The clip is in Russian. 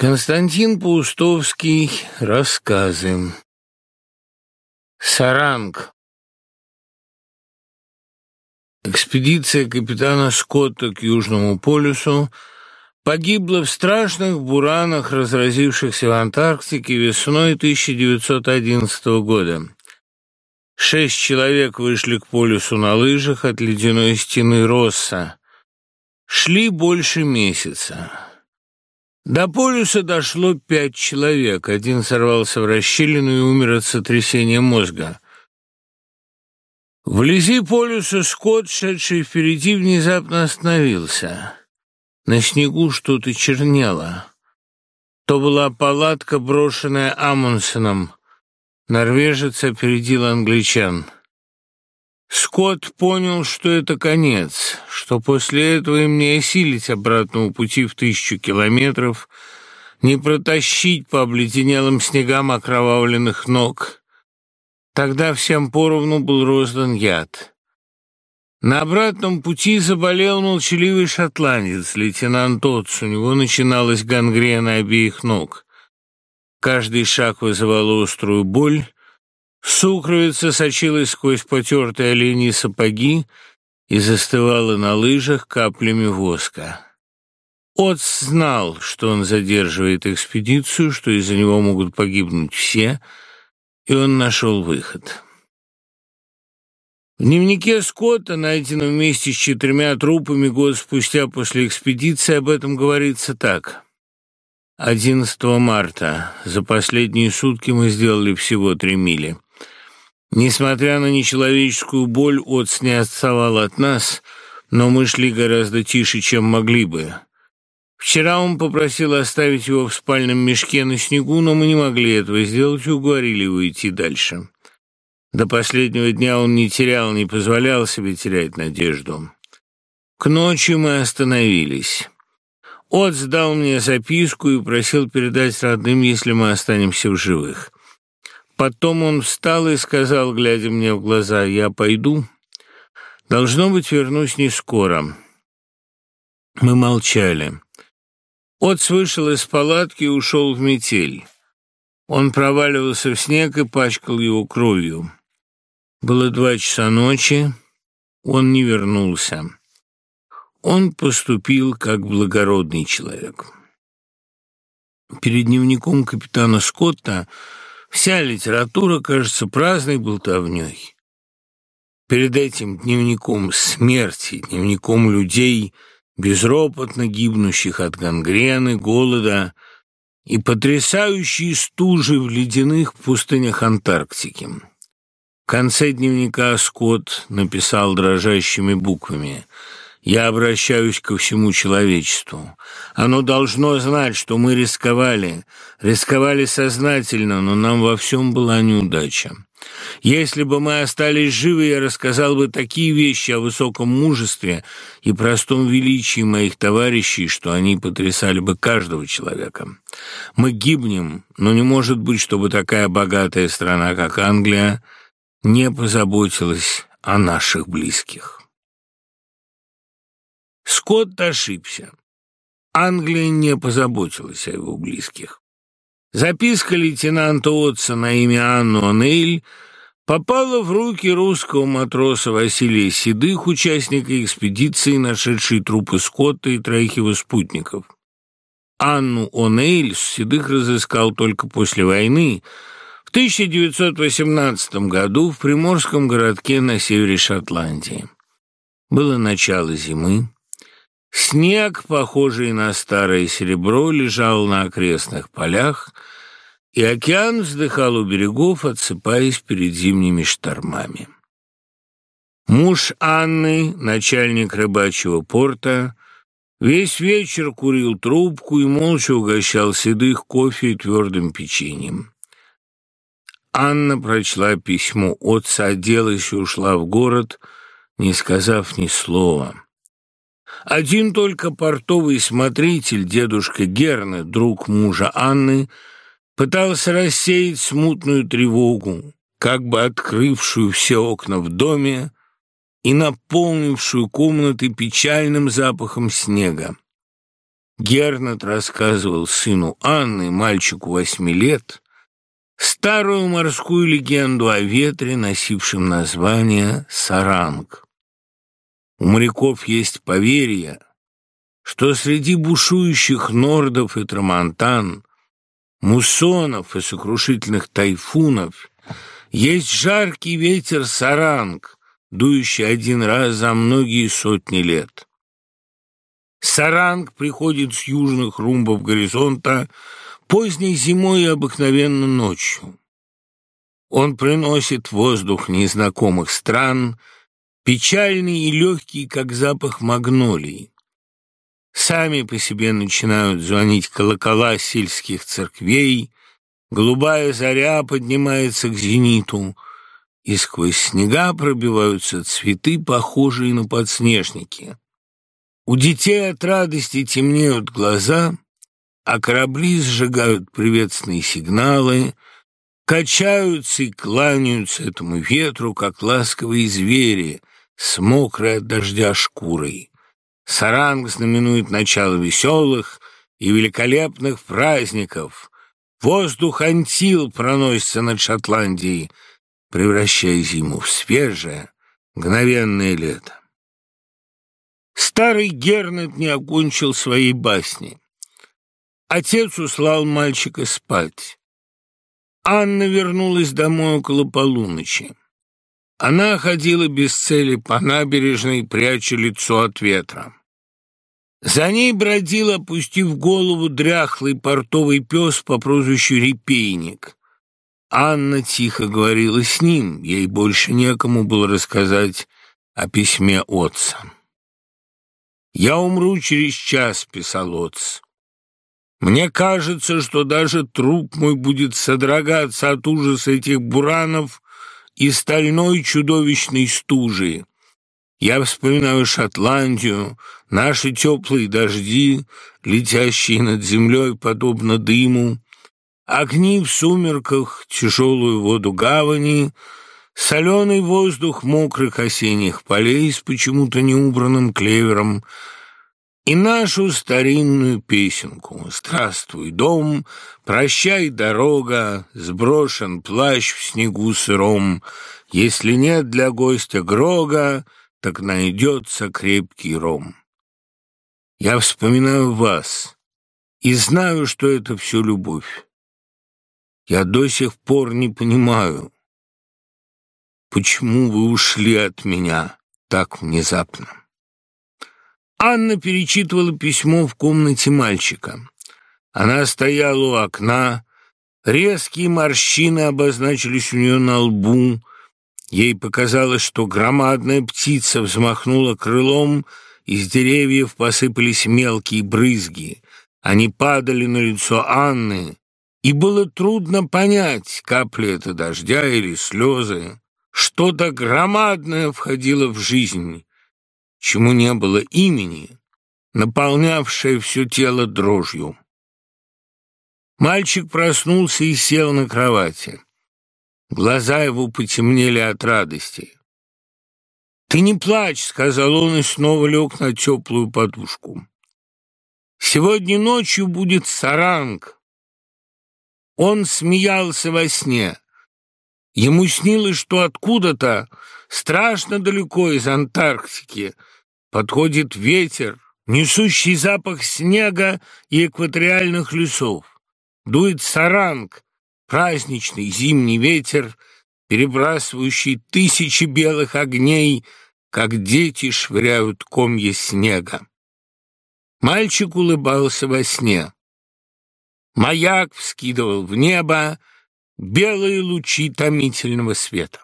Константин Паустовский. Рассказы. Саранг. Экспедиция капитана Скотта к Южному полюсу погибла в страшных буранах, разразившихся в Антарктике весной 1911 года. Шесть человек вышли к полюсу на лыжах от ледяной стены Росса. Шли больше месяца. До полюса дошло пять человек. Один сорвался в расщелину и умер от сотрясения мозга. Вблизи полюса Скотт, шедший впереди, внезапно остановился. На снегу что-то чернело. То была палатка, брошенная Амундсеном. Норвежец опередил англичан. Скотт понял, что это конец, что после этого им не осилить обратного пути в тысячу километров, не протащить по обледенелым снегам окровавленных ног. Тогда всем поровну был роздан яд. На обратном пути заболел молчаливый шотландец, лейтенант Отц. У него начиналась гангрена обеих ног. Каждый шаг вызывал острую боль, Сукровица сочилась сквозь потертые оленьи сапоги и застывала на лыжах каплями воска. Отц знал, что он задерживает экспедицию, что из-за него могут погибнуть все, и он нашел выход. В дневнике Скотта, найденном вместе с четырьмя трупами год спустя после экспедиции, об этом говорится так. 11 марта. За последние сутки мы сделали всего три мили. Несмотря на нечеловеческую боль, Отц не отставал от нас, но мы шли гораздо тише, чем могли бы. Вчера он попросил оставить его в спальном мешке на снегу, но мы не могли этого сделать и уговорили его идти дальше. До последнего дня он не терял, не позволял себе терять надежду. К ночи мы остановились. Отц дал мне записку и просил передать родным, если мы останемся в живых. Потом он встал и сказал, глядя мне в глаза, «Я пойду. Должно быть, вернусь не скоро». Мы молчали. Отц вышел из палатки и ушел в метель. Он проваливался в снег и пачкал его кровью. Было два часа ночи, он не вернулся. Он поступил как благородный человек. Перед дневником капитана Скотта Вся литература кажется праздной болтовней. Перед этим дневником смерти, дневником людей, безропотно гибнущих от гангрены, голода и потрясающей стужи в ледяных пустынях Антарктики. В конце дневника Скотт написал дрожащими буквами я обращаюсь ко всему человечеству. Оно должно знать, что мы рисковали, рисковали сознательно, но нам во всем была неудача. Если бы мы остались живы, я рассказал бы такие вещи о высоком мужестве и простом величии моих товарищей, что они потрясали бы каждого человека. Мы гибнем, но не может быть, чтобы такая богатая страна, как Англия, не позаботилась о наших близких. Скотт ошибся. Англия не позаботилась о его близких. Записка лейтенанта Отца на имя Анну Анель попала в руки русского матроса Василия Седых, участника экспедиции, нашедшей трупы Скотта и троих его спутников. Анну О'Нейль Седых разыскал только после войны, в 1918 году в приморском городке на севере Шотландии. Было начало зимы. Снег, похожий на старое серебро, лежал на окрестных полях, и океан вздыхал у берегов, отсыпаясь перед зимними штормами. Муж Анны, начальник рыбачьего порта, весь вечер курил трубку и молча угощал седых кофе и твердым печеньем. Анна прочла письмо отца, оделась и ушла в город, не сказав ни слова. Один только портовый смотритель, дедушка Герны, друг мужа Анны, пытался рассеять смутную тревогу, как бы открывшую все окна в доме и наполнившую комнаты печальным запахом снега. Гернат рассказывал сыну Анны, мальчику восьми лет, старую морскую легенду о ветре, носившем название Саранг. У моряков есть поверье, что среди бушующих нордов и трамонтан, муссонов и сокрушительных тайфунов есть жаркий ветер Саранг, дующий один раз за многие сотни лет. Саранг приходит с южных румбов горизонта поздней зимой и обыкновенно ночью. Он приносит воздух незнакомых стран, печальный и легкий, как запах магнолий. Сами по себе начинают звонить колокола сельских церквей, голубая заря поднимается к зениту, и сквозь снега пробиваются цветы, похожие на подснежники. У детей от радости темнеют глаза, а корабли сжигают приветственные сигналы, качаются и кланяются этому ветру, как ласковые звери с мокрой от дождя шкурой. Саранг знаменует начало веселых и великолепных праздников. Воздух антил проносится над Шотландией, превращая зиму в свежее, мгновенное лето. Старый Гернет не окончил своей басни. Отец услал мальчика спать. Анна вернулась домой около полуночи. Она ходила без цели по набережной, пряча лицо от ветра. За ней бродил, опустив голову, дряхлый портовый пес по прозвищу Репейник. Анна тихо говорила с ним, ей больше некому было рассказать о письме отца. «Я умру через час», — писал отц. «Мне кажется, что даже труп мой будет содрогаться от ужаса этих буранов и стальной чудовищной стужи. Я вспоминаю Шотландию, наши теплые дожди, летящие над землей подобно дыму, огни в сумерках, тяжелую воду гавани, соленый воздух мокрых осенних полей с почему-то неубранным клевером и нашу старинную песенку «Здравствуй, дом, прощай, дорога, сброшен плащ в снегу сыром, если нет для гостя Грога, так найдется крепкий ром». Я вспоминаю вас и знаю, что это все любовь. Я до сих пор не понимаю, почему вы ушли от меня так внезапно. Анна перечитывала письмо в комнате мальчика. Она стояла у окна, резкие морщины обозначились у нее на лбу. Ей показалось, что громадная птица взмахнула крылом, из деревьев посыпались мелкие брызги. Они падали на лицо Анны, и было трудно понять, капли это дождя или слезы. Что-то громадное входило в жизнь, чему не было имени, наполнявшее все тело дрожью. Мальчик проснулся и сел на кровати. Глаза его потемнели от радости. «Ты не плачь», — сказал он и снова лег на теплую подушку. «Сегодня ночью будет саранг». Он смеялся во сне. Ему снилось, что откуда-то, страшно далеко из Антарктики, подходит ветер, несущий запах снега и экваториальных лесов. Дует саранг, праздничный зимний ветер, перебрасывающий тысячи белых огней, как дети швыряют комья снега. Мальчик улыбался во сне. Маяк вскидывал в небо белые лучи томительного света.